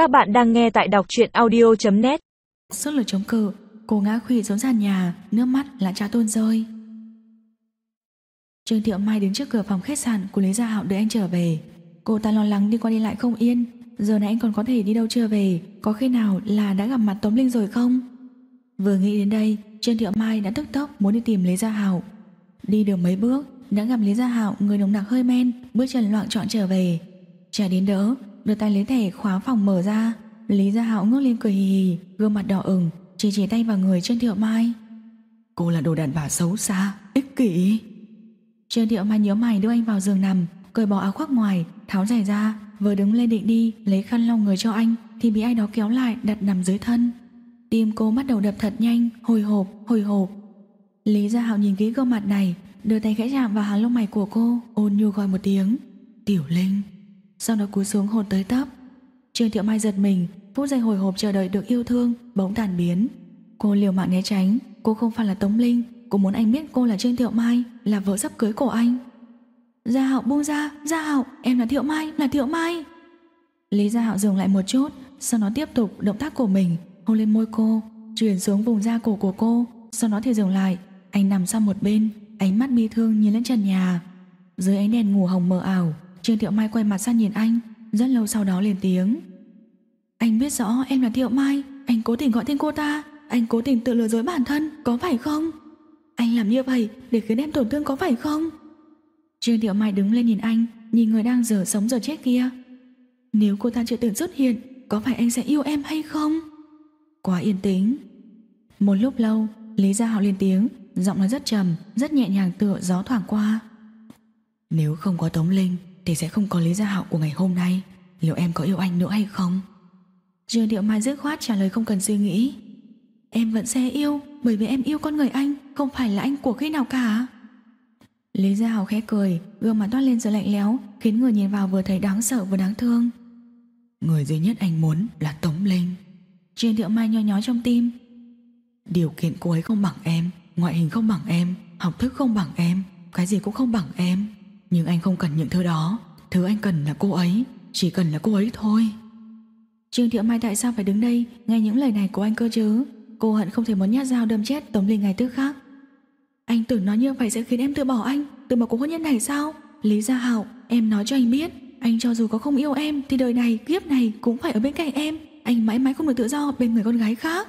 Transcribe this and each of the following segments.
Các bạn đang nghe tại đọc truyện audio.net Sức lực chống cự, Cô ngã khủy xuống sàn nhà, Nước mắt là cha tôn rơi. Trương Thiệu Mai đứng trước cửa phòng khách sạn Của Lý Gia Hạo đợi anh trở về. Cô ta lo lắng đi qua đi lại không yên. Giờ này anh còn có thể đi đâu chưa về? Có khi nào là đã gặp mặt Tống Linh rồi không? Vừa nghĩ đến đây, Trương Thiệu Mai đã tức tốc muốn đi tìm Lý Gia Hạo. Đi được mấy bước, Đã gặp Lý Gia Hạo, người nồng nặc hơi men, Bước chân loạn trọn trở về. Trả đến đỡ Đưa tay lấy thẻ khóa phòng mở ra. Lý Gia Hạo ngước lên cười hì hì, Gương mặt đỏ ửng, Chỉ chỉ tay vào người Trương Thiệu Mai. Cô là đồ đàn bà xấu xa, Ích kỷ. Trương Thiệu Mai nhớ mày đưa anh vào giường nằm, Cởi bỏ áo khoác ngoài, Tháo giày ra, Vừa đứng lên định đi, Lấy khăn lau người cho anh, Thì bị ai đó kéo lại đặt nằm dưới thân. Tim cô bắt đầu đập thật nhanh, Hồi hộp hồi hộp. Lý Gia Hạo nhìn kỹ gương mặt này, Đưa tay khẽ chạm vào hàng lông mày của cô, Ôn nhu gọi một tiếng, Tiểu Linh. Sau đó cúi xuống hồn tới tấp. Trương Thiệu Mai giật mình Phút giây hồi hộp chờ đợi được yêu thương, Bỗng tàn biến. Cô liều mạng né tránh, Cô không phải là Tống Linh, Cô muốn anh biết cô là Trương Thiệu Mai, Là vợ sắp cưới của anh. Gia Hạo buông ra, Gia Hạo, em là Thiệu Mai, Là Thiệu Mai. Lý Gia Hạo dừng lại một chút, Sau đó tiếp tục động tác của mình, Hôn lên môi cô, Chuyển xuống vùng da cổ của cô. Sau đó thì dừng lại, Anh nằm sang một bên, Ánh mắt bi thương nhìn lên trần nhà. Dưới ánh đèn ngủ hồng mờ ảo Trương Thiệu Mai quay mặt sang nhìn anh, Rất lâu sau đó lên tiếng. Anh biết rõ em là Thiệu Mai, Anh cố tình gọi tên cô ta, Anh cố tình tự lừa dối bản thân, Có phải không? Anh làm như vậy để khiến em tổn thương có phải không? Trương Thiệu Mai đứng lên nhìn anh, Nhìn người đang giờ sống giờ chết kia. Nếu cô ta chưa từng xuất hiện, Có phải anh sẽ yêu em hay không? Quá yên tĩnh. Một lúc lâu, Lý Gia Hạo lên tiếng, Giọng nói rất trầm, Rất nhẹ nhàng tựa gió thoảng qua. Nếu không có Tống Linh thì sẽ không có Lý Gia Hạo của ngày hôm nay. Liệu em có yêu anh nữa hay không? Trương Điệu Mai dứt khoát trả lời không cần suy nghĩ. Em vẫn sẽ yêu, Bởi vì em yêu con người anh, Không phải là anh của khi nào cả. Lý Gia Hạo khẽ cười, Gương mặt toát lên sự lạnh lẽo, Khiến người nhìn vào vừa thấy đáng sợ vừa đáng thương. Người duy nhất anh muốn là Tống Linh. Trương điệu Mai nho nhó trong tim. Điều kiện cô ấy không bằng em, Ngoại hình không bằng em, Học thức không bằng em, Cái gì cũng không bằng em. Nhưng anh không cần những thứ đó. Thứ anh cần là cô ấy. Chỉ cần là cô ấy thôi. Trương Thiệu Mai tại sao phải đứng đây? Nghe những lời này của anh cơ chứ? Cô hận không thể muốn nhát dao đâm chết Tống Linh ngày tức khác Anh tưởng nói như vậy sẽ khiến em từ bỏ anh. Từ bỏ cuộc hôn nhân này sao? Lý Gia Hạo em nói cho anh biết. Anh cho dù có không yêu em Thì đời này kiếp này cũng phải ở bên cạnh em. Anh mãi mãi không được tự do bên người con gái khác.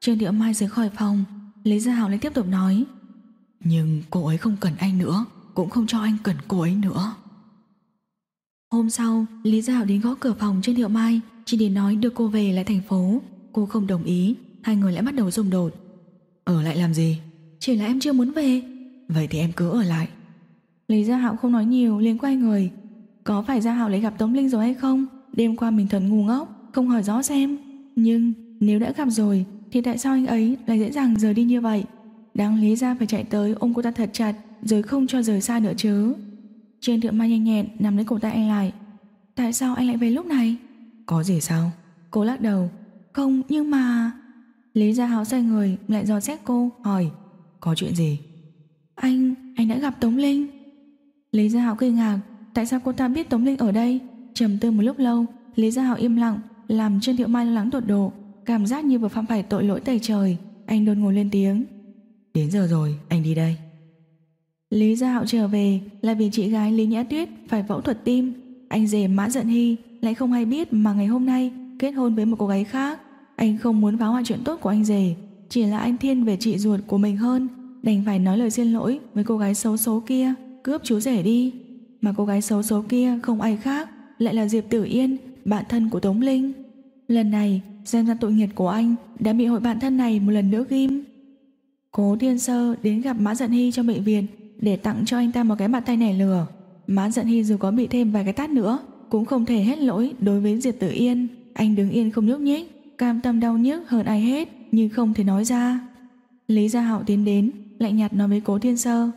Trương Thiệu Mai rời khỏi phòng. Lý Gia Hạo lại tiếp tục nói. Nhưng cô ấy không cần anh nữa cũng không cho anh cần cô ấy nữa. Hôm sau, Lý Gia Hạo đến gõ cửa phòng Trương Thiệu Mai. Chỉ để nói đưa cô về lại thành phố. Cô không đồng ý. Hai người lại bắt đầu xung đột. Ở lại làm gì? Chỉ là em chưa muốn về. Vậy thì em cứ ở lại. Lý Gia Hạo không nói nhiều, liền quay người. Có phải Gia Hạo lại gặp Tống Linh rồi hay không? Đêm qua mình thật ngu ngốc, Không hỏi rõ xem. Nhưng nếu đã gặp rồi, Thì tại sao anh ấy lại dễ dàng rời đi như vậy? Đáng lý ra phải chạy tới ôm cô ta thật chặt. Rồi không cho rời xa nữa chứ. Trương Thiệu Mai nhanh nhẹn nằm lấy cổ tay anh lại. Tại sao anh lại về lúc này? Có gì sao? Cô lắc đầu. Không nhưng mà Lý Gia Hạo xoay người lại dò xét cô hỏi. Có chuyện gì? Anh, anh đã gặp Tống Linh. Lý Gia Hạo kinh ngạc. Tại sao cô ta biết Tống Linh ở đây? Trầm tư một lúc lâu Lý Gia Hạo im lặng Làm Trương Thiệu Mai lo lắng tột độ. Cảm giác như vừa phạm phải tội lỗi tẩy trời. Anh đột ngột lên tiếng. Đến giờ rồi, anh đi đây Lý Gia Hạo trở về là vì chị gái Lý Nhã Tuyết phải phẫu thuật tim. Anh rể Mã Giận Hy lại không hay biết mà ngày hôm nay kết hôn với một cô gái khác. Anh không muốn phá hoại chuyện tốt của anh rể, Chỉ là anh thiên về chị ruột của mình hơn. Đành phải nói lời xin lỗi với cô gái xấu xấu kia, Cướp chú rể đi. Mà cô gái xấu xấu kia không ai khác Lại là Diệp Tử Yên, Bạn thân của Tống Linh. Lần này, xem ra tội nghiệp của anh Đã bị hội bạn thân này một lần nữa ghim. Cố Thiên Sơ đến gặp Mã Giận Hy trong bệnh viện để tặng cho anh ta một cái mặt tay nẻ lửa. Mã Giận Hy dù có bị thêm vài cái tát nữa cũng không thể hết lỗi đối với Diệp Tử Yên. Anh đứng yên không nhúc nhích, cam tâm đau nhức hơn ai hết nhưng không thể nói ra. Lý Gia Hạo tiến đến, lạnh nhạt nói với Cố Thiên Sơ.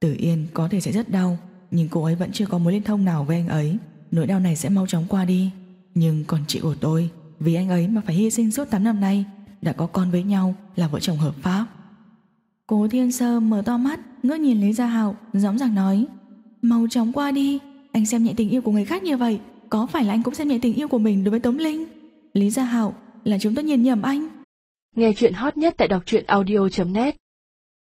Tử Yên có thể sẽ rất đau, nhưng cô ấy vẫn chưa có mối liên thông nào với anh ấy. Nỗi đau này sẽ mau chóng qua đi. Nhưng còn chị của tôi, vì anh ấy mà phải hy sinh suốt 8 năm nay, đã có con với nhau là vợ chồng hợp pháp. Cố Thiên Sơ mở to mắt, ngước nhìn Lý Gia Hạo, gióng giảng nói: "Mau chóng qua đi, anh xem nhẹ tình yêu của người khác như vậy, có phải là anh cũng xem nhẹ tình yêu của mình đối với Tống Linh? Lý Gia Hạo là chúng tôi nhìn nhầm anh. Nghe chuyện hot nhất tại đọc truyện audio.net